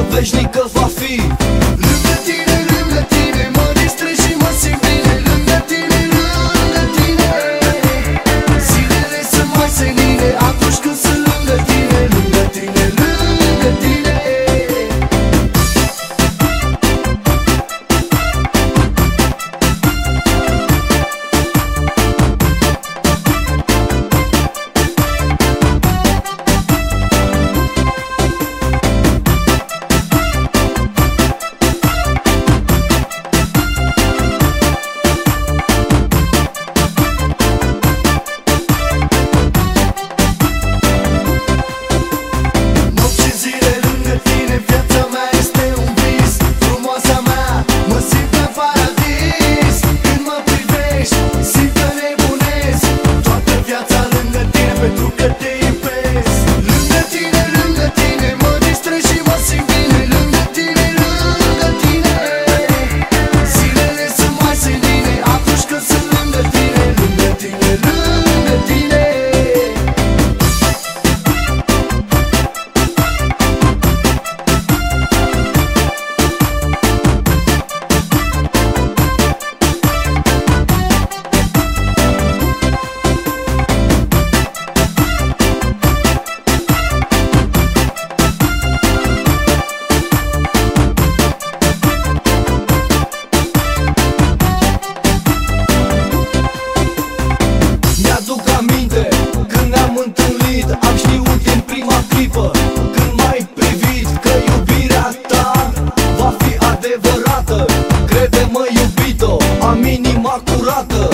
Norvejnikov ao fim Si întâlnit Am știut din prima clipă Când mai privit Că iubirea ta Va fi adevărată. Crede-mă iubito Am inima curată.